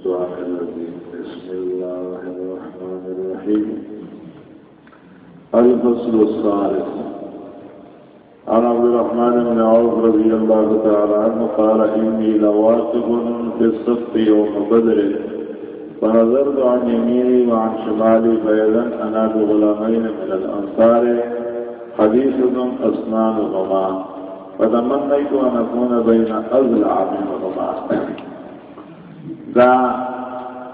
بسم الله الرحمن الرحيم. الفصل الثالث. عن عبد الرحمن بن عوف رضي الله تعالى عنه قال، إني لواقف في الصف يوم بدر، فنظرت عن يميني وعن شمالي، فإذا أنا بغلامين من الأنصار، حديث أسنانهما، فتمنيت أن أكون بين أضلع منهما. دا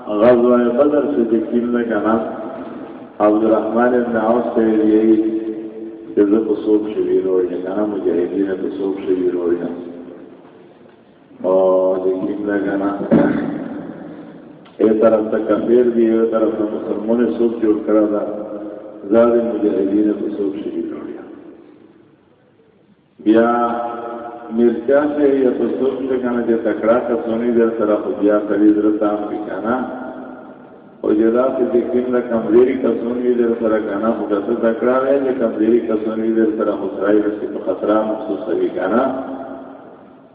غزوہ بدر سے دکھیل میں کہنا عبد الرحمن ابن عوف سے یہی جزا بصوب شبیر ہو جائے کہنا مجاہدین بصوب شبیر ہو جائے اور دکھیل میں کہنا ایک طرف تک کفیر بھی ایک طرف تک مسلموں نے جوڑ کرا تھا زیادہ مجاہدین بصوب شبیر ہو جائے بیا مرچا سے یا تو سوچ سے کہنا جو تکڑا کا سونی دیر سرا خودیا خرید رتا ہم بھی کہنا اور جدا سے دیکھیں گا کمزوری کا سونی دیر سرا کہنا ہوگا تو تکڑا ہے جو کمزوری کا سونی دیر سرا خسرائی رسی تو خطرہ محسوس سبھی کہنا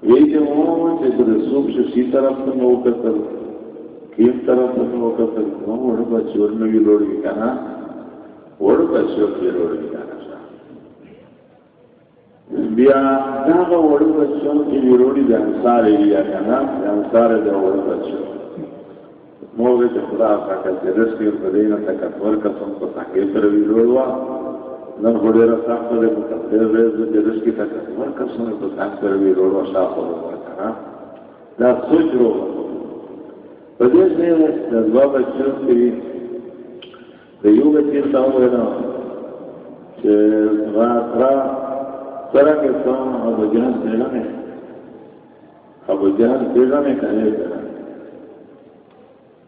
یہ جو ہوں کہ جو رسوب سے سی طرف سے نو کتر، کیم طرف سے نو کتر وہ وڑ بچور میں بھی لوڑ گی کہنا وڑ بچور کی لوڑ گی کہنا بیا داغه وړو بچو چې وروړي د انصار ایریا کنه د انصار د وړو بچو. موږ ته خدا پاکه چې رسکي په دې نه تکبر قسم په تاکي سره ویلوړوا نن وړي را سخت له په تاسو دې د رسکي تکبر قسم په تاکي سره ویلوړوا شاته ورکړه دا سوچو په دې ځای د دوه بچو چې د یو بچی تاسو نه چې را طرح کے سام ابو جہاں بیگا میں ابو جہاں بیگا میں کہنے کا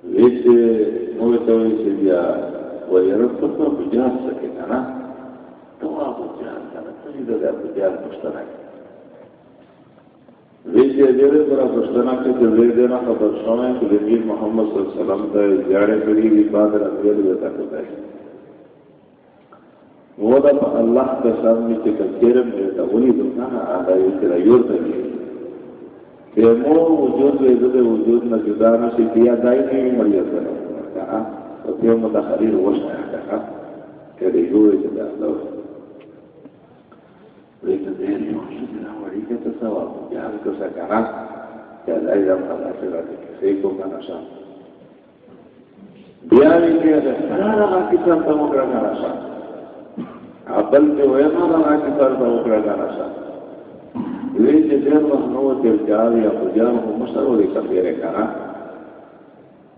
ویسے موے تو ویسے دیا وہ یرب تو تو ابو جہاں سکے گا نا تو ابو جہاں کا نا تو یہ دے ابو جہاں پشتنا ہے ویسے دیرے پر پشتنا کے جو لے دینا خبر سوئیں تو لنگیر محمد صلی اللہ علیہ وسلم کا زیارے کری بھی بعد رکھے لیے تک ہوتا ہے وہ دا اللہ کے سامنے کے کثیر میں تا وہی دکھا آدھا یہ یور کہ مو وجود و عزت وجود نہ جدا نہ سی دیا دائی نہیں مری اثر کہا تو پیو متخریر وشن ہے کہ دے یور جدا اللہ لیکن دیر یو شدنا وڑی کے تصواب جہاں کو سا کہ اللہ جب اللہ سے رہتے کسی کو کا نشا بیانی کے اگر سرارا کی سر تمکرہ کا نشا بل چې وایما دا راځي تر دا وکړه دا راځه وی چې ډېر وخت نو ته ځای یا په ځان هم مسره ولې کړې کړه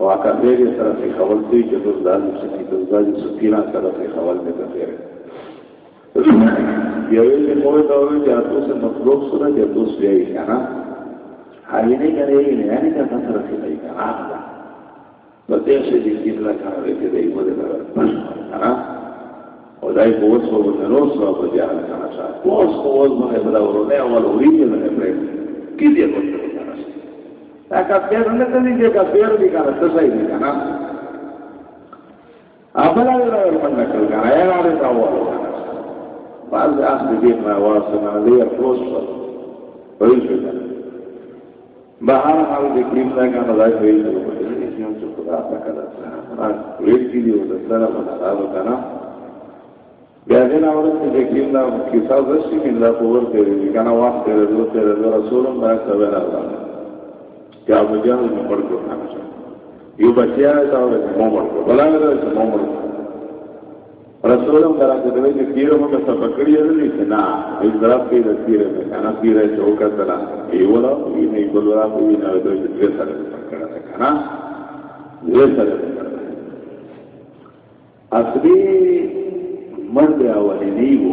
او هغه دې سره څه خبر دی چې د ځان څخه د ځان سپینا سره څه خبر نه کوي بیا یې مو ته وایي چې تاسو سره مخلوق سره چې تاسو یې کنه هغه نه کوي نه نه نه تاسو سره څه کوي کنه نو ته چې دې کله کار کوي دې مو دې نه خدای کو اوس په نوروز او په دې حالت کې راځي اوس کو اوس باندې بل ورونه او ولوري نه نه پرې کی دې کوته دا کا پیر نه ته دې کا پیر دې کا څه ځای دې کنه ابل او ور باندې کړه یا یا راځي تا و بعض اخر دې ما واسمه دې افروس وایي څه بهر حال دې کیم دا کنه دا وایي چې خدا تا کړه ویل کی او دا سره باندې بیاغین آورت سے دیکھیں دا کسا زشی من دا قبر تیرے دی کانا وقت تیرے دو تیرے دو رسولم دا سبین اللہ کیا مجھان میں پڑھ کے کھانا چاہتا یو بچیا ہے تا ہوئے مو مڑ کو بلا میرے سے مو مڑ کو رسولم دا راکے دوئے کہ کیرو میں کسا پکڑی ہے نہیں سے نا اس طرف کی دا کیرے میں کانا کیرے چوکا تلا یہ والا یہ نہیں بلو را کو یہ نوے دوئے دوئے سارے پکڑا تھا کانا دوئے سارے پکڑا اصلی مرد اولی نیو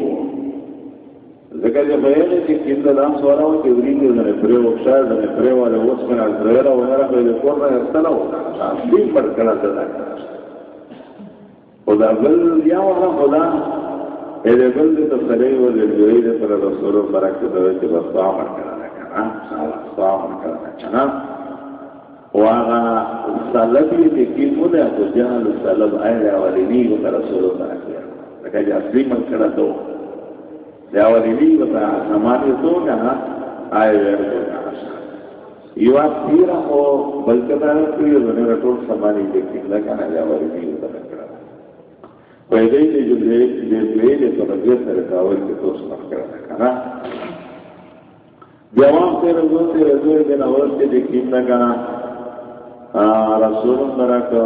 ذکر جب بیانے کی کند دام سوالا ہو کہ ورین دے دنے پرے وقشار دنے پرے والے وقت من از دریرہ و نرہ خیلی کور میں استلا ہوتا دین پر کلا دنا خدا بل یا وانا خدا ایدے بل دے تفسرے و دے جوئی دے پر رسول برک دوئے کہ بس آمر کرنا کنا سالا آمر کرنا کنا واغا سالبی دے کی مدہ تو جہل سالب آئے والی نیو پر رسول برک دوئے لکه چې اصلي مسله دو دا ولې وتا سمانه تو نه؟ آی ور یو اخیر هو بلکې دا کوي ورنه راټول سمانه دې کې لکه نه؟ دا ولې وتا کړه. په دې دې چې دې دې دې ته راځي سره کاول کې تاسو مخ کړه کنه جواب سے رضو سے رضو دن عورت کے دیکھیں نہ کنا رسول برکہ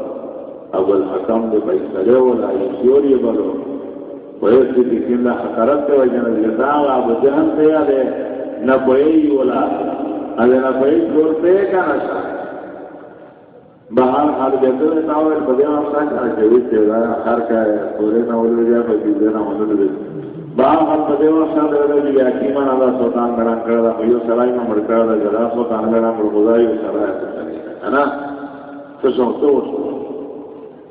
اول حکم دے بھائی سڑے ہو لائی شیور یہ بلو. پوئے سے کسی اللہ حکرت دے وجہ نے جتاو آب جہن سے نہ پوئے ہی اولا نہ پوئے شور سے کا نشا باہر حال جیسے میں تاو ہے بدیا آسا کا جوید دے گا خر کا ہے. پورے نہ اولو جا پہ جیدے نہ اولو جا باہر حال بدیا آسا دے گا جی یاکیمان اللہ سوطان گران کردہ مجھو سرائی میں مرکردہ جدا سوطان گران مرکردہ یو سرائی ہے نا؟ تو سوچتے ہو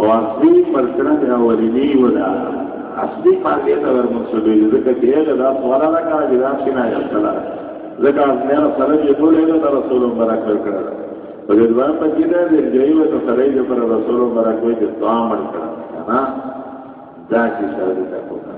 او اصلي فلسفه اوليني ولا اصلي فارغه تور مقصود دې ځکه چې هغه دا سوالا نه کړه دا چې نه یستلا ځکه ازمه سره یې ټول دا رسول مبارک ورکړه په دې ځوان پا جدا دا جایو ته سره یې پر رسول مبارک وې چې دعا مړ کړه دا چې سره دې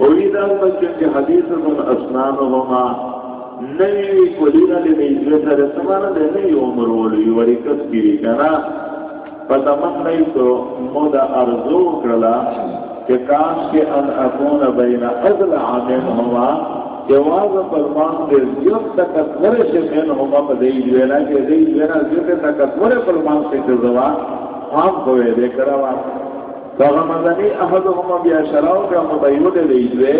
اویدہ بچوں کے حدیث من اسنانہما نئی کولینا لی نیزوی سر سمانا دے نئی عمر ولی وری کس کیری کنا پتا من نئی تو مودا ارزو کرلا کہ کاش کے ان اکون بین ازل عامین ہوا کہ واضح فرمان دے زیوت تکت مرے سے من ہوا پا دے جوینا کہ دے جوینا زیوت تکت مرے فرمان سے کزوا ہم ہوئے دے کروا فغمدنی احدهما بیا شراو کا مبیو دے دیجوے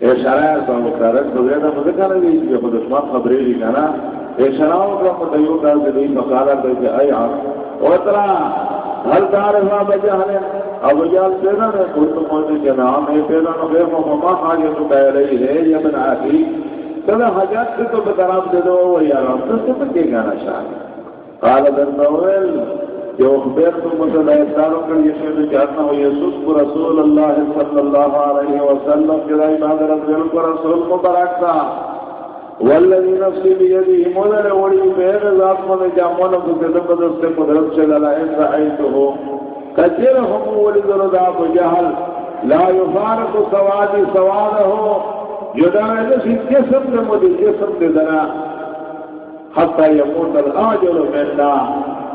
اے شرائع تو مقرر تو دے دا مذکر ہے کہ خود اسما خبرے لی کنا اے شراو کا مبیو کا دے دی مقالہ دے کہ اے او ترا ہر دار ہوا بجہل ابو جال پیدا نے خود موجود کے نام ہے پیدا نو غیر مما حاجت تو کہہ رہی ہے یہ بن اخی کدا حاجت سے تو بترام دے دو یا رب تو تو کہ گانا شاہ قال در نوول جو اخبیر تو مثلا احسانوں کر یشید جاتا ہوں یسوس کو رسول اللہ صلی اللہ علیہ وسلم کے دائی بادر کو رسول کو براکتا والذی نفسی بیدی ایمونہ وڑی بیر ذات منے جامونہ کو قدم بدست قدرت چلا لائن رائیتو ہو کچر ہم ولی دردہ بجہل لا یفارق سوادی سواد ہو جدا ہے جسی جسم نے مجھے جسم دے دنا۔ حتی یمون الاجر منہ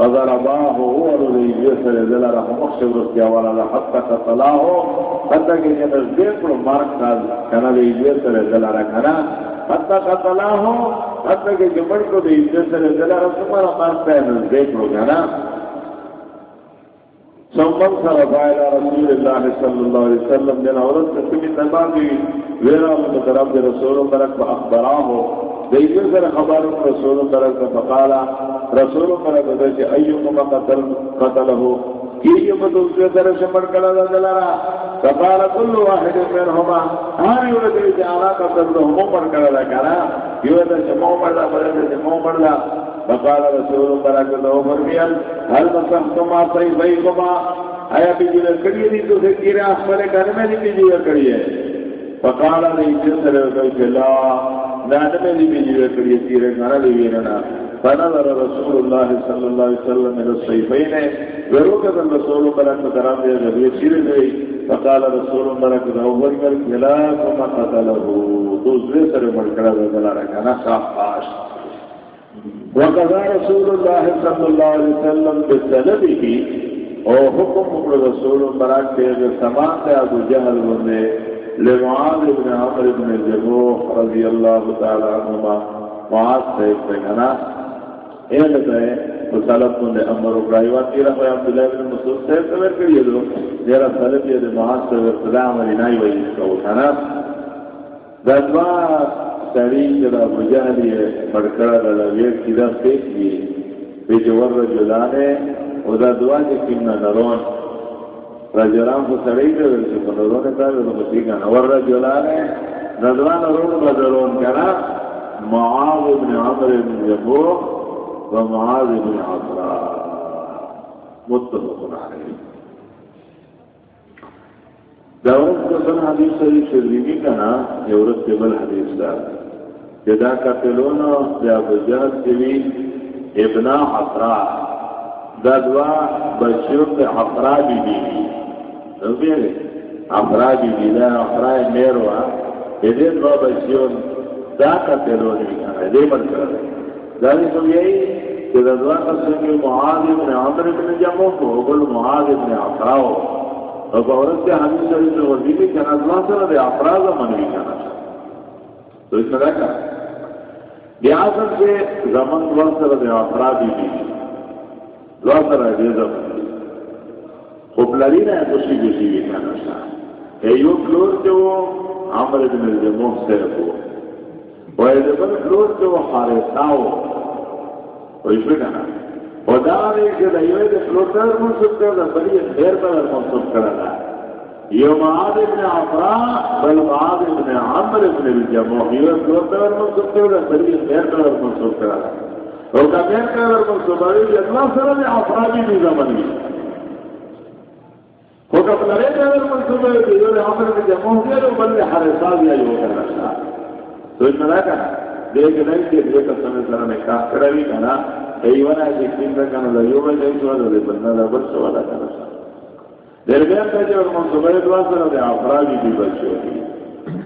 فضرباه هو الذي يسر ذل رحم مخشب رسيا ولا حتى قتلاه حتى کہ جب دیکھ لو مار کا کنا دے يسر ذل رکھنا حتى قتلاه حتى کہ جمڑ کو دے يسر ذل رکھنا مار کا دیکھ لو کنا سمن صرف الى رسول الله صلى الله عليه وسلم من اورت کمی تباغی ویرا من رسول برک اخبراه دیگر سر خبر رسول برک فقالا رسول برک دیجی ایوکم قتل قتلہو. کیجو بدل سے در شمر کلا دلارا. فقال كل واحد منهما هاري ولدي جعلا جی، قتل له مر کلا کرا یو در شمو جی، مردا بلد شمو جی، مردا فقال رسول برک له فرمیل هل مسحتما صيبيكما آیا بیجی لکڑی دی تو سے کیرے آسمانے کرنے میں نہیں بیجی لکڑی ہے. فقال نہیں جس طرح لا نادم دی بھی جو کڑی تیر گنا دی وینا فنظر رسول الله صلى الله عليه وسلم الى السيفين وروك الرسول برك کرام دے نبی سیر دے فقال رسول برك اول کر کلا ثم قتله. دوسرے سر مر کڑا دلا رکھنا صاف وقضى رسول الله صلى الله عليه وسلم بسلبه او حکم رسول برك کے سمان تے ابو جہل بندے، لمعاذ بن عمر بن الجبوح رضی اللہ تعالی عنہما، معاذ سے کہنا یہ لگا ہے مسالت من امر و ابراہیم تیرا ہے عبداللہ بن مسعود سے خبر کریے دو۔ جرا سلف یہ معاذ سے ابتدا عمر نائی وئی کو کھانا دعوا سری جدا مجاہدی ہے بڑکڑا دا ویر کیدا سے کی۔ بجور رجلانے او دا دعا جی کے کینا نرون رجلان کو سڑی دے ورسی کو نظرون نے کہا تو بسی کا نور رجلان ہے نظران رون بدلون کنا۔ معاذ ابن عمر ابن جبو و معاذ ابن متفق علیہ. دعوت کو حدیث شریف شریفی کنا یورت بل حدیث دا. جدا ددوا بچیوں کے افرا بھی دی افرا بھی دی دا افرا میرو یہ دو بچیوں دا کا تیرو نہیں دے بن کر داری تو یہی کہ ددوا کا سنگی معاذ ابن عمر ابن جمع کو بل معاذ ابن افرا ہو۔ اور عورت کے حدیث شریف میں وزی بھی کہنا دعا سر دے افراد من بھی کہنا تو اس طرح کا۔ بیاسر سے زمن دعا سر دے افرادی بھی دعا سر دے زمن خوب لری نہ خوشی خوشی بھی کہنا چاہ ایو فلور جو عمر بن الجموح سے کو وہ ایزبن جو حارساو وہ اس میں کہنا خدا نے کہ ایو دے منصوب دا بلی خیر منصوب معاد ابن عفرا، بل معاد ابن عمر ابن الجموح در منصوب کر دا بلی خیر منصوب کر دا کا خیر پر منصوب کر دا عفرا بھی وہ یا چاہا تو اس کہا دیکھ نہیں کہ یہ کب سمے سر نے کہا کرا بھی کہنا کئی بنا ہے کہ تین کا کہنا لگیو میں نہیں سوال ہوئے بندہ دا بچ سوالا کرنا چاہا دیر گیا تھا جو منصوبہ دعا سر دے افرادی بھی بچ ہوگی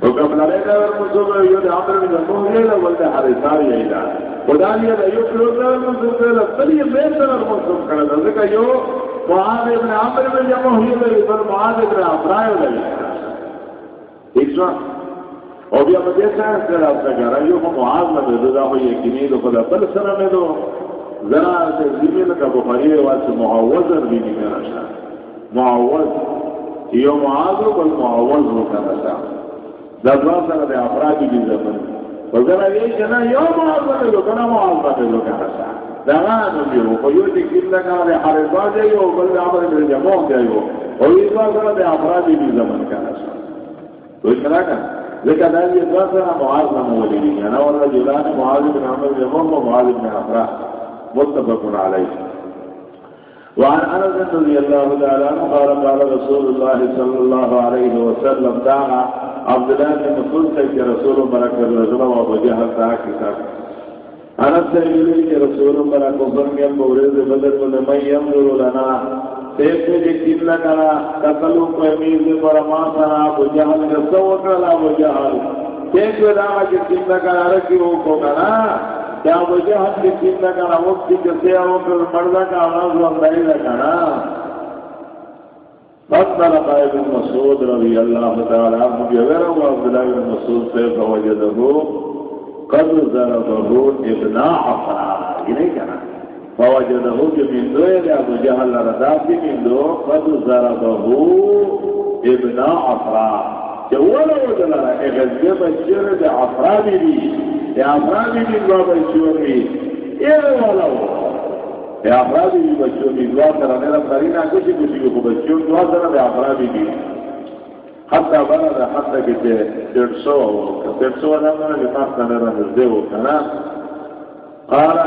وہ کب لڑے گا اگر منصوبہ ہے یہ یہاں پر جمع ہو گیا تو ہر حساب یا ہی خدا لیا لگیو پلوٹر منصوبہ ہے پلی میں سر منصوب کرنا تھا کہ معاذ ابن عمر میں جمع ہوئی گئی معاذ ابن افرائے ہو ایک سو اور بھی اب دیکھا ہے پھر آپ کا رہا معاذ میں دے دو ہوئی کہ نہیں تو خدا بل سر میں دو ذرا سے زمین کا بخاری آواز سے معاوض بھی نہیں کہنا چاہ یہ معاذ ہو بل معاوض ہو کہنا چاہ دزوا سر دے افرادی بھی زمین اور ذرا یہ کہنا یو معاذ میں دو کہنا معاذ میں دو کہنا چاہ دغان دیو کو یو دې کله کله هر دی او بل امر دې جمع دی او یو ځای د افراد دې زمون کنه تو څنګه کا لکه دا یې ځای سره معاذ نه مولي دي انا ولا جلان معاذ بن عمر جمع او معاذ بن افراد متفق علیه وعن انس رضي الله تعالى عنه قال قال رسول الله صلى الله عليه وسلم، دعا عبد الله بن مسعود سے کہ رسول برکت رسول و ابو جہل تھا کہ انس سے ملی کہ رسول برکت کو فرمایا مورد بدر میں میں ينظر لنا سیف سے کن لگا قتلوا کو امیر پر ما سنا ابو جہل نے سو کر ابو جہل۔ سیف سے دعا کہ کن لگا رکھی وہ کو کنا کیا وجہ ہم کے چیز کا کہنا وقت کی جسے ہو پھر مردہ کا آواز وہ اندائی لگانا فضل قائد مسعود رضی اللہ تعالی عنہ اگر وہ عبداللہ بن مسعود سے فوجدہو قد ضربہو ابن عفرا یہ نہیں کہنا فوجدہو جو من ابو جہل رداب کی قد ضربہو ابن عفرا. کہ وہ لو دلارا کہ غزبے بچر دے عفرا بھی بھی یا افرادی بھی دعا بچوں کی یہ والا ہو یا افرادی بھی بچوں کی دعا کرا میرا کرینا کسی کسی کو بچوں دعا کرا یا افرادی بھی حتی بنا دا حتی کتے تیڑ سو تیڑ سو والا منا کہ ماس کا میرا نزدے ہو کنا قارا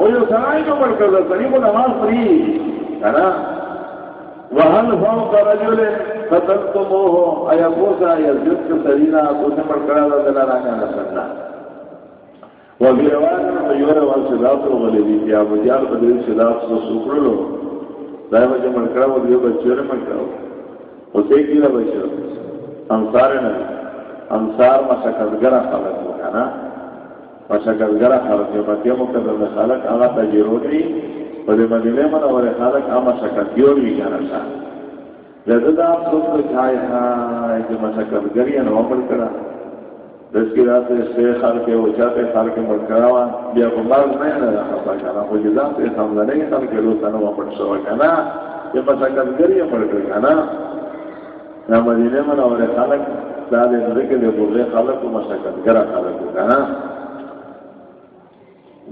کوئی سرائی جو مر کر سری کو نماز پڑھی۔ ہے نا؟ وہن ہو کرجل قتلتموه ايقول سا سرینا تو سے مر کرا دلانا نہ سننا وفي رواية خيورة والسلاط وغلبي في أبو جال بدل سلاط سوكر له دائما جمع کرا وہ دیو بچوں نے مکرا اسے کی نہ بچو انصار نے انصار مشکلگرا خلق ہو نا۔ مشکلگرا خلق جو مکہ مقدر میں خلق آغا تجرونی اور مدینے من اور خلق آما شکل بھی کہنا تھا لذا آپ سوچ کو چھائے ہاں کہ مشکلگری انوامل کرا. دس کی رات سے خال کے وہ چاہتے خال کے مر کراوا بیا کو مار نہیں نہ رہا پا کنا وہ جدا سے سامنے نہیں خال کے لو تنو پڑ سو کنا یہ پتہ کر گری پڑ گئی کنا نہ مدینے میں اور خالق دادے نہ کے لیے بولے خالق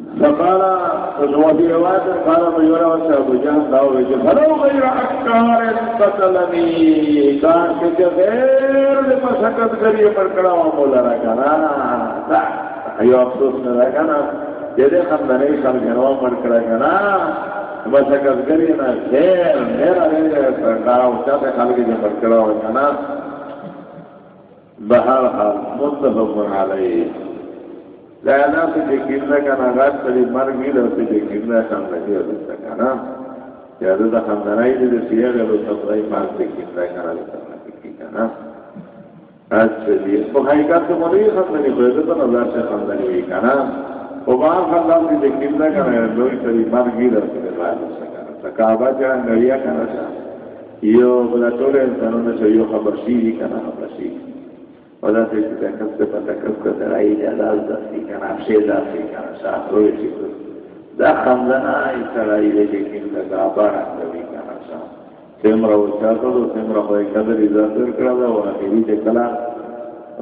کو مشکل گرا خالق کو کنا فقال وفي رواية قال مجورا وشعب جهن داو بيجي فلو غير أكار قتلني كان كي غير لما شكت قريب مرکڑا ومولا رکنا ایو افسوس نہ رکنا جدے خندنے خل گنوا مرکڑا کنا مشکت کری نا خیر میرا رہے سرکارا اچھا پہ خال کے جو مرکڑا ہو کنا بہر حال متفق علیہ۔ لانا سے جو کیرنا کا ناغات کری مر گی لو سے جو کیرنا کام لگی ہو دیتا کا نا یا دو دا خاندنائی دے دے سیاہ گلو سب رائی مار سے کیرنا کا نا لکھنا کی کا نا اچھا جی تو حقیقت تو مری خاندنی ہوئے تو نظر سے خاندنی ہوئی کا نا وہ باہر خاندان سے جو کا نا لوئی کری مر گی لو سے رائی لو سکا نا تکابا جا نریا کا نا یہ بلا ٹولے انسانوں نے سے یہ خبر شیری کا نا خبر شیری ولا في تكسب تكسب تراي جلال دسي كان عشي دسي كان ساخروي شكر دا خمدنا تراي لجكين لگا بارا دوي كان سا سمرا وچاكو دو سمرا خوي قدر اذا سر کرا واخري تے کلا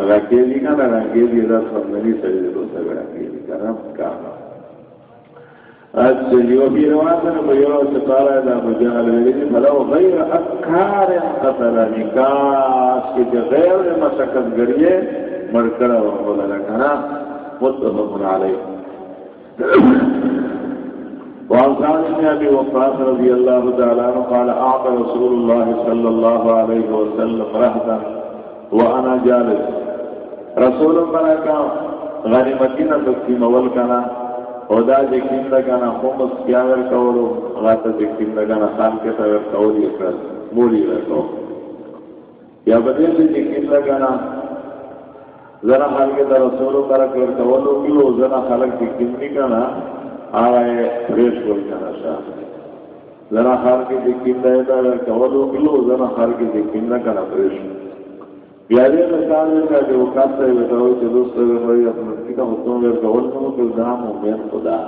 راکي دي كان راکي دي دا خمدني سجد دو سگڑا كي دي كان كان اچھلی و بھی روایتن بیرو سپارا دا مجاہل ویلی فلو غیر اکار قتل نکاس کی جو غیر مسکت گریے مرکڑا و قول لکنا متفق علی وعن بن ابي وقاص رضي الله تعالى عنه قال اعطى رسول الله صلى الله عليه وسلم رهبا وانا جالس۔ رسول الله غنیمتنا تقسیم اول کنا خدا جکیم لگانا خومس کیا ور کولو غاتا جکیم لگانا خان کے تا ور کولی اکرد مولی ور کو یا بدل سے جکیم لگانا زنا خال کے تا رسولو کرک ور کولو کلو زنا خالک جکیم نکانا آئے فریش کول کنا شاہ زنا خال کے جکیم لگانا ور کولو کلو زنا خال کے جکیم لگانا فریش کول بیاری مثال ہے کہ جو کہتا ہے بتاؤ کہ دوست اگر بھائی اپنا کا حکم اگر گول نہ ہو تو نام ہو میں خدا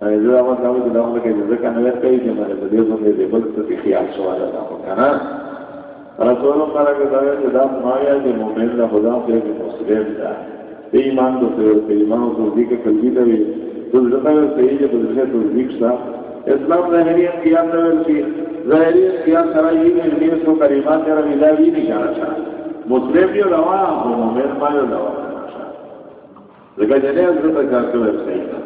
ایزا ما کاوی کہ داخل کے ذکر نہ کئی کہ میں نے دیو نے دے بل تو خیال سوال تھا کنا رسول اللہ کا دعوی کہ دام مایا کہ مومن دا خدا سے کہ مسلم دا ایمان دو سے ایمان کو دی کہ قلبی دا بھی تو زتا ہے صحیح ہے تو سے تو اسلام ظاہریت کی اندر کی ظاہریت کی اندر یہ ہے کہ اس کو کریمان تیرا ملا بھی نہیں جانا چاہتا۔ مسلم بھی روا مومن مایا روا لیکن جنہیں حضرت کا کہ صحیح ہے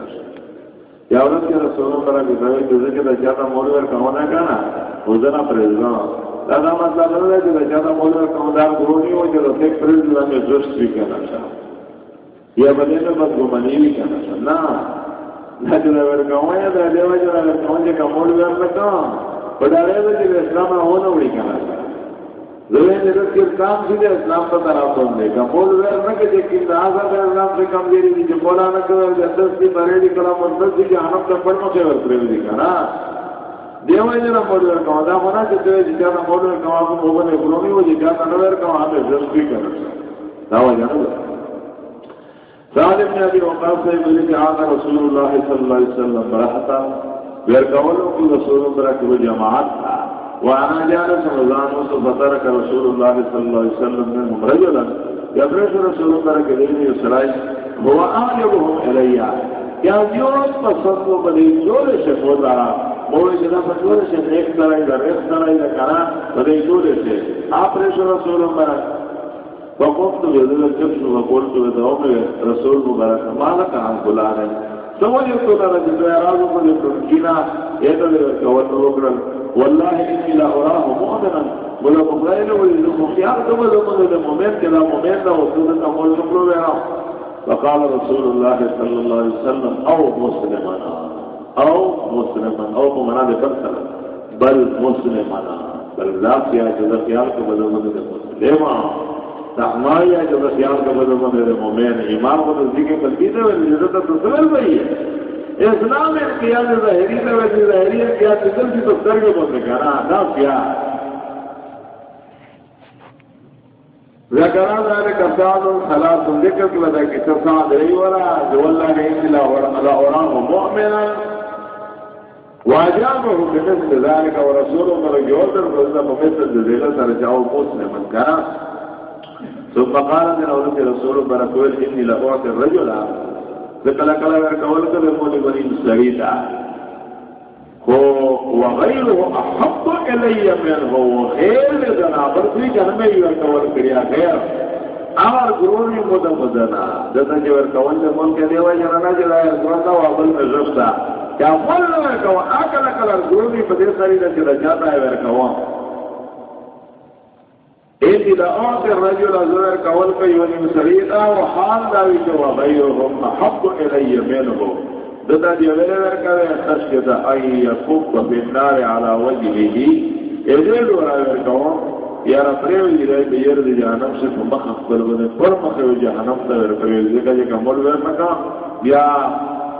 یا عورت کے رسولوں پر ابھی بھائی دوسرے کے بچہ مول ور کہنا کا وزنا پریزنا دادا مطلب نہ ہے کہ بچہ مول ور کہنا دار گرو نہیں ہو جو ایک پریزنا میں جوش بھی کہنا چاہ یا بنے میں بس گمنی بھی کہنا چاہ نا نہ جو ور کہنا ہے تو دیوا جو ور کہنا کہ مول ور نہ اسلام نہ ہونا وڑی کہنا چاہ زوین کام سیدھے اسلام کا طرف ہونے کا مول ویر نہ کہ دیکھ اسلام سے کم دیری دی جو مولا نہ کہ اندر سے بڑے دی کلام اندر سے کہ ہم کا پڑھ مکے ور پریم دیو ہے مول ویر دا ہونا کہ تے جی جانا مول ویر کا کو مو بنے گرو نہیں ہو جی جانا نو ویر کا دا ہو جانا ظالم نے ابھی وقاص سے ملی کہ آقا رسول اللہ صلی اللہ علیہ وسلم برحتا ویر کولوں کی رسول اللہ کی جماعت تھا۔ وانا جالس رمضان فترك رسول الله صلى الله عليه وسلم منهم رجلا يبرز رسول الله كريم يسرائي هو أعجبهم إلي کیا جوش پسند و بدی جوڑے سے ہوتا موڑے جنا پر سے، ایک طرح ادھر، ایک طرح ادھر کرا بدی جوڑے سے۔ آپ رسول رسول مبارک فقمت بذل الجبس وقلت بدعوم رسول مبارک مالک عن بلا رہے سمجھو تو ترى جدو اعراض کو جو کینا یہ تو والله إني لا أراه مؤمنا ولا مغير ولا مخيار كما لو من المؤمن كذا مؤمن لا وصول أمول نقول بها فقال رسول الله صلى الله عليه وسلم أو مسلما أو مسلما أو مؤمنا بفرسل بل مسلما بل لا فيها جزا خيال كما لو من المسلما تحمایا جب خیال کا بدل میں مومن ایمان کو نزدیک قلبی دے وجہ تو سمجھ رہی ہے اسلام کیا جو ظاہری میں ویسے ظاہری ہے کیا تکل کی تو کر کے بولنے کا نا کیا ذکران ذالے کساد خلاص ذکر کی وجہ کہ کساد رہی ورا جو اللہ نے انزلا ورا اوران مؤمنا واجابه بمثل ذلك ورسول الله يوتر بذل بمثل ذلك ترجعوا مسلما كان ثم قال من أولئك رسول الله بركوه إني لأعطي الرجل. کلا کلا ور کول کله مولي بني سريتا هو وغير احب الي من هو غير لنا پر کوئی جنم ہی ور کول کڑیا غیر اور گرونی مود مدنا دتا جو ور کول نے مول کے دیوا جنا نہ جلا گرون کا وابل میں رستا کیا مول ور کول اکلا کلا گرونی پدے ساری نہ جلا جاتا ہے ور کول ایتی دا آت الرجل ازویر کول کئی ونی مسریتا و حال داوی جو غیرهم محب الی منه. دتا دی ویلے ورکاوے خشکتا ای یکوب بالنار علی وجهه. ایدیل ورا ورکاون یا رفریو رای بیر دی جہنم سے مخف بلبنے پر مخیو جہنم تا ورکاوے ذکا جی کمول ورنکا یا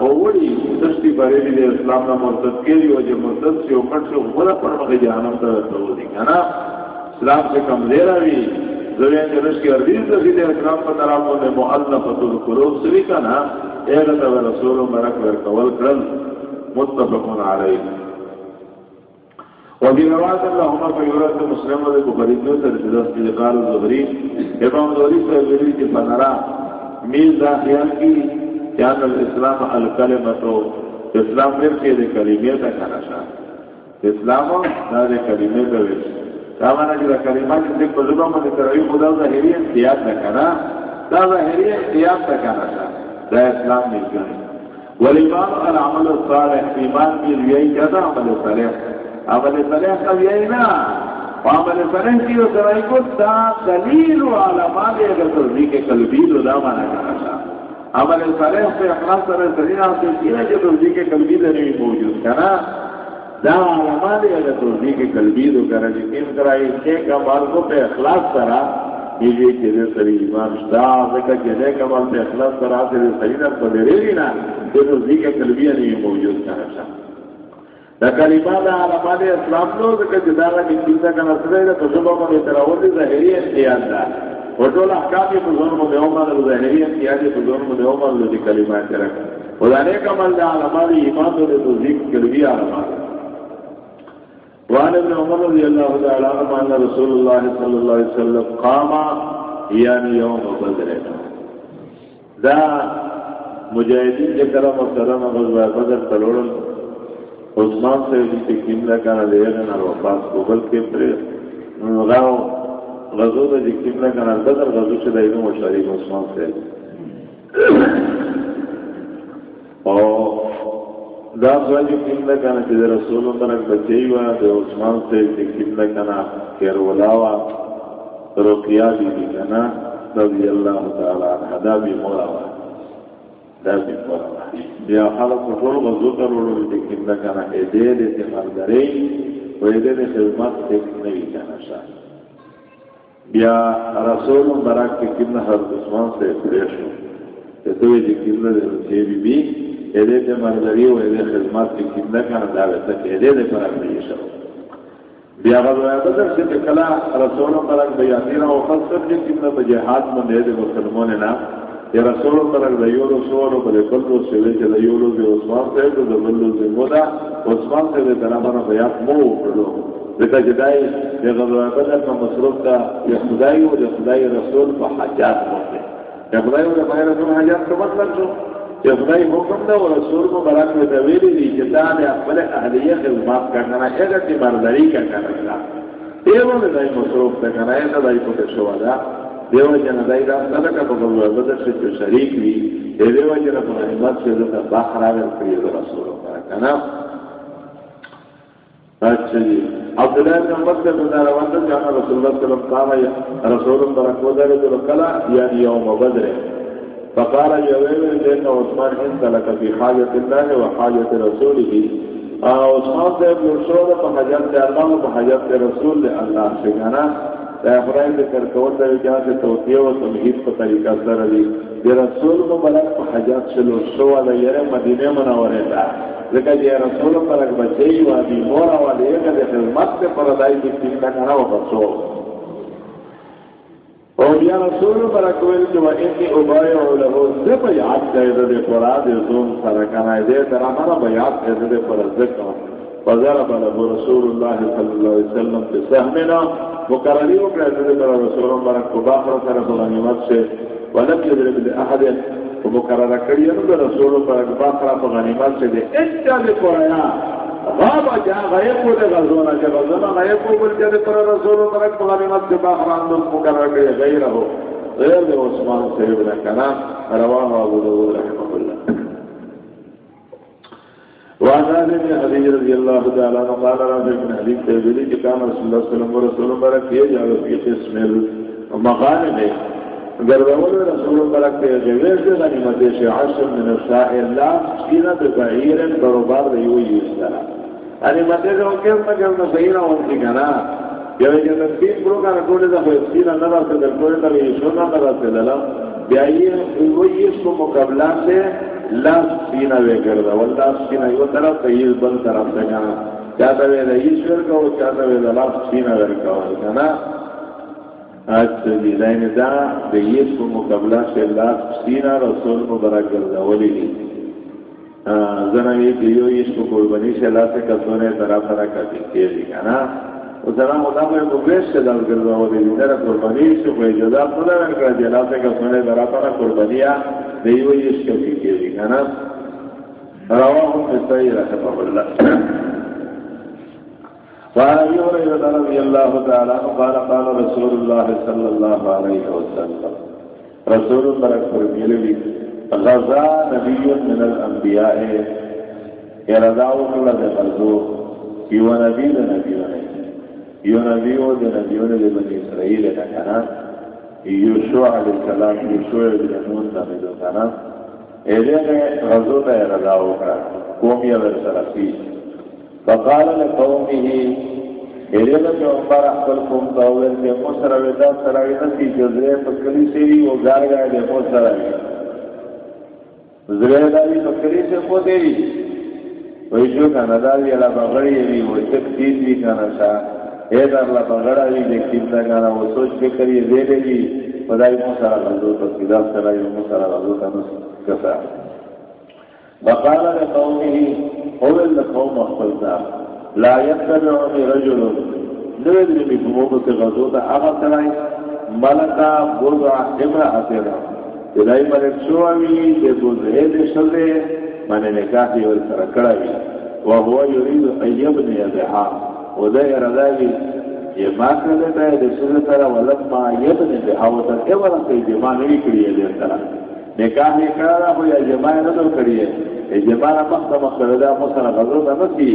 اوڑی دستی بریلی دی اسلام نا مرتد کیلی وجہ جی مرتد سی اوپر سے اوپر پر مخی جہنم تا ورکاوے دی کنا اسلام سے کم دے رہا بھی۔ زوین کے رشکی عربیز رسید اکرام پر طرف نے معلفت القلوب سوی کا نا ایغت و رسول مرک ورکول کرل متفقون علیہ۔ وفي رواية اللهم في يورد مسلم وذي بخاري نوسر في ذلك قال الزهري امام الزهري سيقولي کہ فنرا۔ میز داخیان کی کیا الاسلام الکلمتو اسلام پھر کے دے کلمیت کھانا شاہ۔ اسلام دے کلمیت ویسے سامانا جدا کلمات جدا کلمات جدا کلمات خدا ظاہری احتیاط نہ نکانا دا ظاہری احتیاط نہ نکانا شا دا اسلام ملکن والإمام العمل الصالح ایمان کی رویائی جدا عمل صالح؟ عمل صالح کا رویائی نا وعمل صالح کی رسرائی کو دا دلیل و علمان اگر تصدیق قلبی دو، دا مانا کانا شا عمل صالح سے اخلاص سر سلینا سے کیا جو تصدیق قلبی دنوی موجود کنا دا علماء دے اگر توزی کی قلبی دو کرا جتیم کرائی چھے کمال کو پہ اخلاص کرا یہ کہ دے سری ایمان شتا آزکا جنے کمال پہ اخلاص کرا سے دے سری نت کو دے ری نا دے توزی کی قلبی نہیں موجود کرا شا دا کلمہ دا علماء دے اسلام دو زکا جدا گا جتیم دا کنا سرے دا تجربہ کو دے تراؤ دے ظاہری احتیان دا وټول احکام په ظلم د عمر د ظاهریت کې دي په ظلم د عمر د کلمات سره ولانه کمل د علماء ایمان د تصدیق کړي علماء وعن ابن عمر رضي الله تعالى عنه ان رسول الله صلى الله عليه وسلم قام یعنی يعني يوم بدر. دا مجاہدین کے کرم و کرم غزوہ بدر تلوڑن عثمان سے بھی کملا کانا لے گا وفاس کو، بلکہ غاؤ غزو دا جی کملا کانا بدر غزو سے دائیگا مشارک عثمان سے اور دا جو کملا کانا چیز رسول اللہ بچے ہوا عثمان سے جی کملا کانا ولاوا رضی تعالی دا دا بیا ټول چې کله کنه دې دې ته مرګري دې دې خدمت دې نه کنه بیا رسول کې کله هر عثمان سے پریشو ته دوی چې کله دې بي دې دې مرګري وې دې خدمت کې کله کنه دا وته کې دې دې پر اړې شو بیا غزوه بدر چې کله رسول مبارک بیا دې او خاصه چې کله په جهاد باندې دې مسلمانانو نه یا رسول پر د یو رسول په بل رسول چې د یو رسول عثمان ته د بل رسول مودا عثمان ته د درامه بیا مو کړو دغه جدای د غزوه بدر په مصروف کا یا خدای او د خدای رسول په حاجات باندې یا خدای او د خدای رسول حاجات څه مطلب شو یا خدای حکم دا او رسول مبارک ته ویلي دي چې دا د خپل اهلیه خدمت کرنا نه هغه چې مرداري کرنا دیو نه دای مصروف ته کنه دا دای په شو دا دیو جن دای دا صدقه په بل بدر چې شریک وي. دیو جن په غنیمت چې دا بحر راغلی کړی رسول الله کنه اچھا جی عبداللہ بن عمر سے بنا روان تھا جانا رسول اللہ صلی اللہ علیہ وسلم رسول اللہ برک ودر جو کلا یعنی یوم بدر. فقال يوم لأن عثمان انت لك في حاجة الله وحاجة رسوله. عثمان سے رسول فحاجت اللہ وحاجت رسول اللہ سے کہنا خدای ذکر کول د جا سے توتیه او تمهید په طریقه سره دی. د رسول مبارک په حاجات شلو شو ولا یره مدینه منوره ده. ځکه چې رسول مبارک بچي و دي مور او د یو د خدمت په پردای کې څنګه نه راو بچو او بیا رسول مبارک ویل چې وایي او بای او له زه په یاد کړی د قرآن د زون سره کنه دې درامه بیات دې پر ذکر وضرب له رسول الله صلى الله عليه وسلم بسهمنا مقرری وکړه د پر رسول الله برک کو باخر سره په غنیمت سے۔ ولم يضرب لاحد ومقرر کړی نو رسول الله برک باخر په غنیمت سے دې اچھا قرانا غاب جا غیب کو دے غزونا کہ غزونا غیب کو بل جدے پر رسول اللہ برک په غنیمت سے باخر اندر مقرر کړی غیر ہو غیر عثمان سے ابن کنا رواه ابو داود رحمه الله. وعن ابن حديث رضي الله تعالى عنه قال رب ابن حديث تبلي کہ كان رسول الله صلى الله عليه وسلم برك يجعل في قسم المغانم گردول رسول الله برك جوير دي غنیمت شي عشر من السائل لا سكينة بعير بربار يو يسترا انی متے جو کہ مگر نہ صحیح نہ ہو کہ نا یہ جو تین پرو کا کوڑے دا ہوئی سینہ نہ رہا سے کوڑے دا یہ نہ رہا سے للا بیائی وہ اس کو مقابلہ سے سینا وے کر دا سینا یو طرف ته یو بل طرف ته کنه چاته وی دا ایشور کو چاته وی دا لاس سینا ور کنه اچھا جی دا، د کو مقابلہ سے لاس سینا رسول مبارک دا ولی دی زنا یہ کہ اس کو قربانی سے لاس کا سونے طرف طرف کا کی دی کنه او زنا مولا میں کو سے دل کر رہا ولی دی میرا قربانی سے کوئی جزا خدا نے کہا جلاتے کا سونے طرف طرف قربانیاں دیو اس کے کی دی کنا رواه النسائی رحمه الله. وعن ابي هريره رضي الله قال قال رسول الله صلى الله عليه وسلم. رسول الله فرمي غزا نبي من الانبیاء الانبياء يرضاو كل غزو. يو نبي نبي يو نبي و نبي نبي بني اسرائيل كان یوشو علیہ السلام یوشو ابن نون نمیدو کنا ایدے نے غزو تا ارضا اکرا قومی اگر سرسی فقال لقومی ایدے جو امبر احبال قوم تاویل کہ مصر ویدا سرائی نسی جزرے پکلی سیری و گار گائے دے مصر آئی زرے داری پکلی سے خو دیری وی جو کنا داری علا بغری وی وی تک تیز بھی کنا شاہ اے در لا بغڑا وی دیکھتی تا گانا وہ سوچ کے کریے دے دے گی پدائی مسارا غزو تا سیدا سرائی مسارا غزو تا نس کسا وقال لقومه اول لقوم اخفلتا لا يتبعني رجل. نویدنی بی بموبت غزو تا اغا سرائی ملکا بوضع امرأتنا. پدائی ملک شواوی دے بوضعے دے شلے من نکاحی والسرکڑاوی وهو يريد ان يبني بها. وده اراداوی یہ بات کر دیتا ہے رسول طرح ولما یبن بہاوت کے ورا سے جمع نہیں کری ہے دیر نکاح یہ کرا رہا ہو یا جمع نہ تو کری ہے یہ جمع نہ مخت مخت دا مسئلہ غزو نہ نسی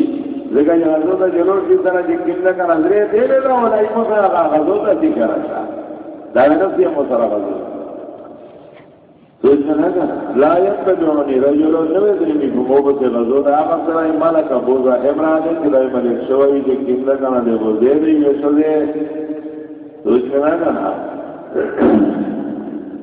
لگا یہ غزو دا ضرور کی طرح جن کن کا نظرے دے لے رہا ہو لا یہ مسئلہ غزو دا سی کرا رہا دا نفسی مسئلہ غزو لا يتبعني رجل نوذري من مبوبة غزوة آقا سرائي مالك بوزا إبراهيم كلاي ملك شوائي دي كم لكنا دي بوزي دي يشده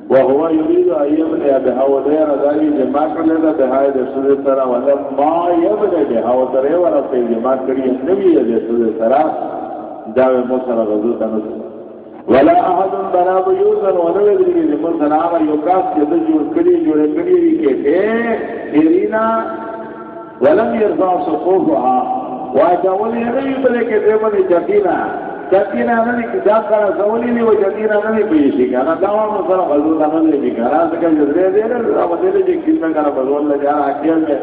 وهو يريد أن يبني بها، ودير ذلك جمع كرلتا بها دي سوزي سرا ولما يبني بها، ودري ورسي جمع كري النبي دي سوزي سرا، داوي مصر غزوة نسل ولا احد بنا بيوتا ونوي ذلك لمن سنعما يقاس جد جور كري جور كري كيفي خيرينا ولم يرضى سقوفها. واجاولي نبي بلك ديما جتينا جتينا نبي كتاب كان سولي لي وجتينا نبي بيشي كان دعوا مصر غزوتا نبي بكرا سكا جزري دير رمضي لجي كتنا كان بزول لجانا اكيال میں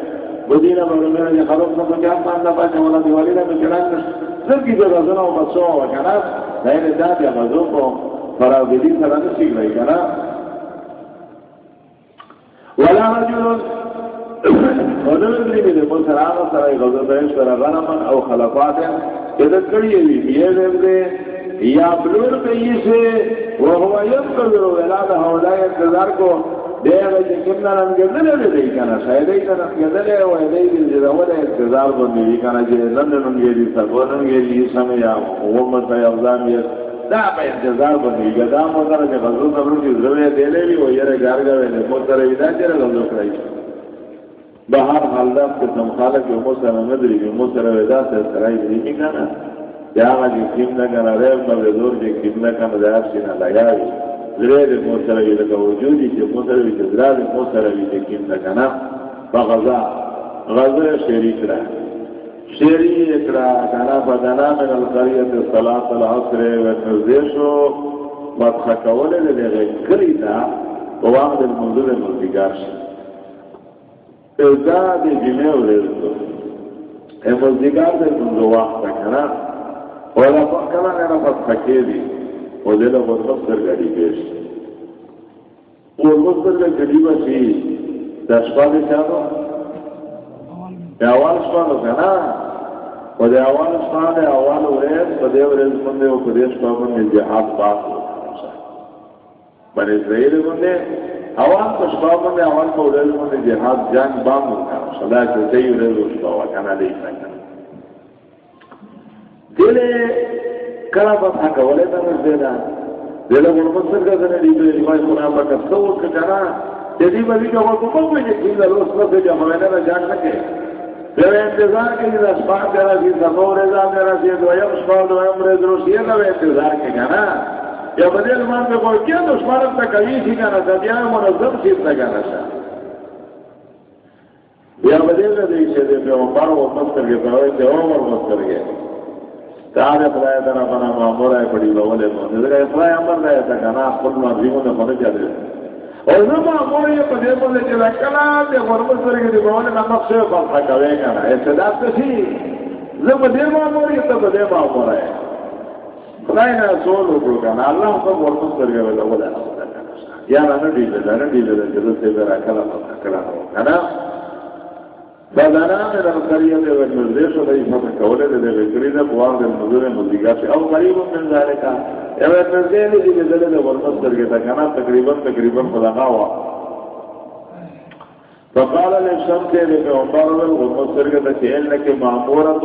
مدینہ مغرمینا جی خلوق نبو جام ماننا پاچا مولا دیوالی دیوالینا بکران نسل کی جگہ سنا و بسوا وکنا دائر داد یا مزو کو۔ فراغدی سرا نسیگ رہی کنا ولا رجل ونوزری میں دے ملسر آغا سرا غزو دیش سرا غنما او خلفات اذا کڑی ہوئی بیئے دے یا بلور بیئی سے وہو یذکر ولادہ اولائی انتظار کو دیگه چې کومه نن ګذلې دې دی کنه شاید یې کنه ګذلې او دې دې چې دا وله انتظار باندې وی کنه چې نن نن یې دې څنګه نن یې دې سمې یا ومه ته یو ځان یې دا په انتظار باندې وی دا مو سره چې غزو نو دې زوې دې لې وی او یې ګارګا وې مو سره وی دا چې غزو کړی بهر حال دا چې تم خالق یو مو سره نه دی مو سره وی دا سره سره دې کنه یا هغه چې جی کیمنه کنه راو نو زور چې جی کیمنه کنه دا شي نه لګاوي زرے دے موسروی لگا وجودی چی موسروی چی زرا دے موسروی چی کم لگنا فغزا غزا غزا شریک را. شریک را کنا بدنا من القریت صلاة العصر و نزیشو مدخکولی دے غیر کلی تا وواقد المنظور مزدگار شی ازا دے جمعه و ریزتو اے مزدگار دے منظور وقت کنا ولا فکلا نینا مدخکی دی ودل ورمستر گاڑی پیش ورمستر کا گاڑی بسی دشپا دے چانو دے آوال شپا نو کنا و دے آوال شپا دے آوال وریز و دے وریز مندے و پدیش پا مندے جہاد پاس ہو بن اسرائیل مندے آوال پا شپا مندے آوال پا وریز مندے جہاد جان بام ہو کنا صدا چلتے وریز و شپا و کنا دیکھنا کنا دلے کلا بس کولے تا مجھ دینا دیلے گوڑ مصر کا دنے دی بے ایمائی خنا با کسو کچانا جدی بلی کا وقت کو کوئی یقین دا روس نہ جا ہمیں نہ جان سکے پھر انتظار کے لیے اسپاہ تیرا سی سفو رضا میرا سی دو یم اسپاہ دو یم روس یہ نہ انتظار کے گانا یا بدل مان میں کوئی کیا دشمارت تا کبھی سی گانا تھا دیا منظم سی تا گانا شا یا بدل نہ دیکھے دے پہ عمر و مستر کے پہ ہوئے عمر مستر کے کار خدای تعالی بنا مامور ہے بڑی لولے نو نے خدای امر ہے تا کنا خپل مرضی کو نہ پڑے جاتے اور نو مامور یہ پدے بولے کہ کلا دے ورم سره کے بولے نہ مقصد پر تھا کرے کنا ایسے دا سی زه پدے مامور یہ تو پدے مامور ہے خدای نے سول ہو سره کے ولا ولا یا دی دی کلا من القرية والمزيش فتح بوارد المزور المزيقات قريب من ذلك والمصدر كتا تقريبا تقريبا فقال للشمس لك عمر والمصدر كتا كأنك معمورة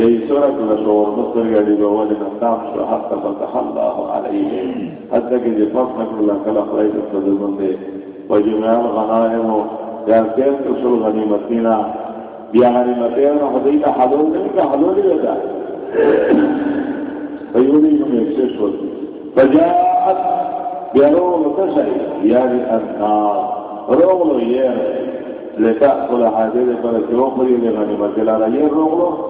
بسد في سورك لشور مستر قال بولنا النام شو حتى فتح الله عليه حتى كذي فصنك الله كلا خليت الصدر وجمع الغنائم قال كيف تشل غنيمتنا بیا غنیمتین خدای ته حلول نه کا حلول دی ودا فیولی نو یکسه شو فجاءت بیارو متشای یعنی النار روغلو یر لتأكل حاجه پر جو خری نے غنیمت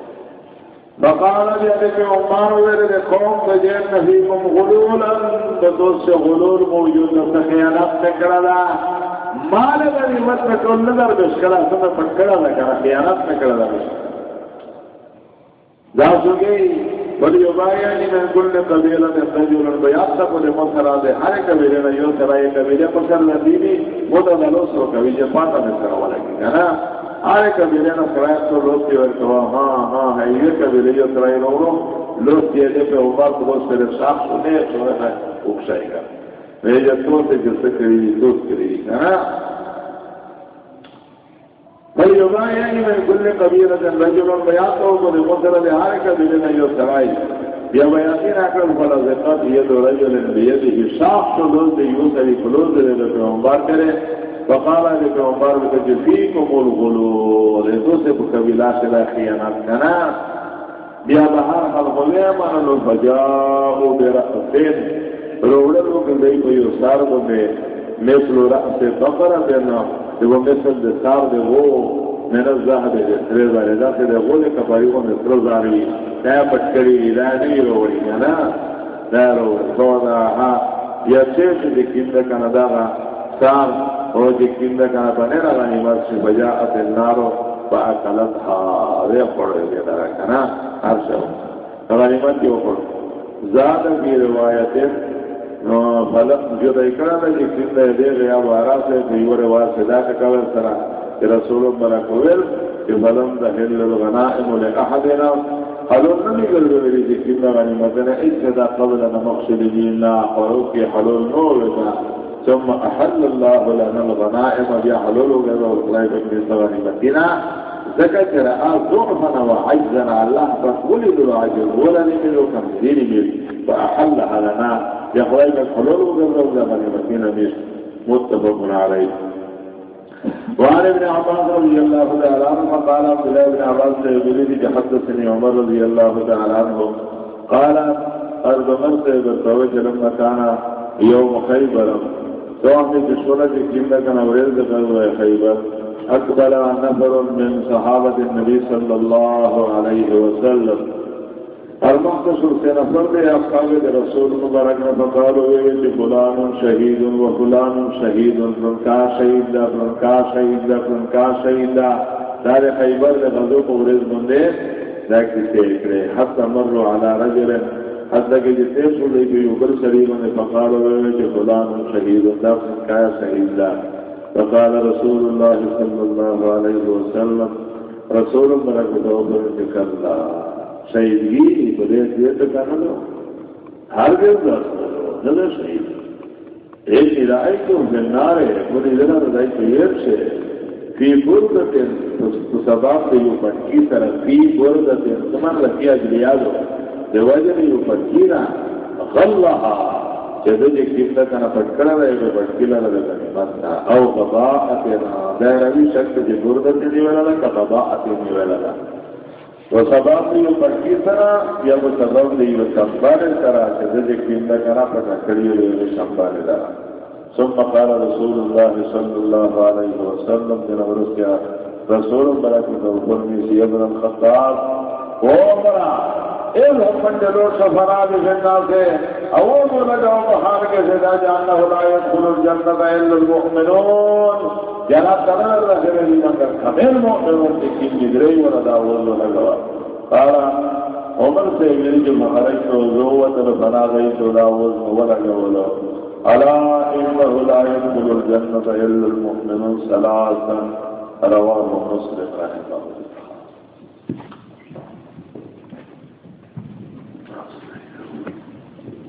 کنا دے او فقال بيدي في عمار ورد قوم فجئت فيكم غلولا فدوس غلول موجود نخيانات نكرلا مال غنیمت میں کون نظر بشکلا سن پکڑا نہ کرا، خیانت نہ کرا دا دا سوگی بڑی اوبایا نی جی میں کل قبیلہ نے رجل بیات تک نے مسرا دے ہر قبیلے نے یوں یو سرائے قبیلے پر سر ندیبی وہ دا لو سو قبیلے پاتا میں کرا والا کی نا؟ ہر قبیلے نے سرائے تو لوگ کی اور ہاں ہاں ہے یہ قبیلے جو سرائے رو لوگ یہ دے پہ اوبا کو بہت سے صاف سنے سو ہے اکشائی کا میں جب تو سے جس سے کری دوست کری ہے نا بھائی یوگا ہوگا یعنی میں کل قبیلہ دن رجل بیات ہو تو مدر لہارے کا دل نے جو سرائی یا بیاتی ناکر فلا زقات ید رجل بیدی شاخ تو دوست یو سری فلوز دے دے پیغمبر کرے فقالا دے پیغمبر بکا جو جی فیکم الغلو. دے تو سے قبیلہ شلا خیانات کنا بیا بہار خلق لے مانلو فجاؤ برأسین روڑے لوگ دئی کوئی سار کو دے مثل رأس بقرہ دینا دے مثل دے سار دے وہ من الزہد دے سرے زارے دا سے دے کپاری کو مثل زاری دا پٹکری دا نہیں روڑی نا دا روڑی. تو دا ہاں یا چیش دے کندہ کنا دا گا سار او دے کندہ کنا بنے نا غنی مرسی بجاعت النارو با اکلت ہا دے پڑے دے دا کنا ہر شو غنی مرسی وہ پڑے زیادہ کی روایتیں فلم جو دیکھنا دا جی کن دے دے گیا بارا سے دیور واسے دا ککاور سرا، کہ رسول اللہ کوئل کہ فلم دا حل الغنائم لے احدنا۔ حلول نمی گل دے جی کن دا غنی مدنہ اس دا قبل نمقصد دینا قروکی حلول نور دا ثم احل اللہ لنا الغنائم بیا حلول گئے وقلائی بکر سوانی مدینہ ذکر رأى ضعفنا وعجزنا. الله فقولي ذو العجل ولا نملو كم ديني فأحلها لنا يخوائك الحلول وقبل زمن مكينة مش متفق عليه. وعن ابن عباس رضي الله تعالى عنه قال عبد الله بن عباس يقول حدثني عمر رضي الله تعالى عنه. قال ارض مرت بالتوجه لما كان يوم خيبر سواء في الشورى كنا كان ورد خيبر اقبل نفر من صحابة النبي صلى الله عليه وسلم المختصر سے نفر دے اصحاب رسول مبارک نے فقالوا کہ فلان شہید و فلان شہید و کا شہید دا کا شہید دا کا شہید دا دار خیبر دے غزو کو ورز بندے دا کسی اکرے حتی مروا علی رجل حتی جی کہ جتے سو لے گئی اوپر سریب نے فقالوا کہ فلان شہید دا کا شہید دا فقال رسول الله صلى الله عليه وسلم، رسول مبارک نے فرمایا کہ شہیدگی بڑے دیر تک آنا لو ہر گھر دس شہید۔ ایک ہدای کو جنار ہے پوری ذرا ردائی تیار سے فی بردت سباب سے یو پٹکی طرح، فی بردت سمان رکھیا جلیا دو دیواجن یو پٹکی نا غلہا جدو جی کتا کنا پٹکڑا رہے گا پٹکی لگا لگا مطا او قضاءتنا دائروی شکت جی بردت نیولا لگا قضاءت نیولا لگا وسبب دی پټی سره یا په سبب دی یو سمبال سره، چې د دې کیندا کرا په کړی یو سمبال دا ثم قال رسول الله صلى الله عليه وسلم دنا ورسیا رسول برکت او فرمی سی ابن الخطاب عمر ایک حکم جلو سفرا بجنا سے اول کو لگاؤ بہار کے سدا جاننا ہو رہا ہے کھل جنت المؤمنون جنا تنر رکھے نہیں مگر کمیل مؤمنون کی کیم نگرے اور ادا اول کو لگاوا قال، عمر سے میری جو مہارج تو زوت بنا گئی تو، لا وہ ولا لگا الا انه لا يدخل الجنه الا المؤمنون ثلاثا، رواه مسلم رحمه الله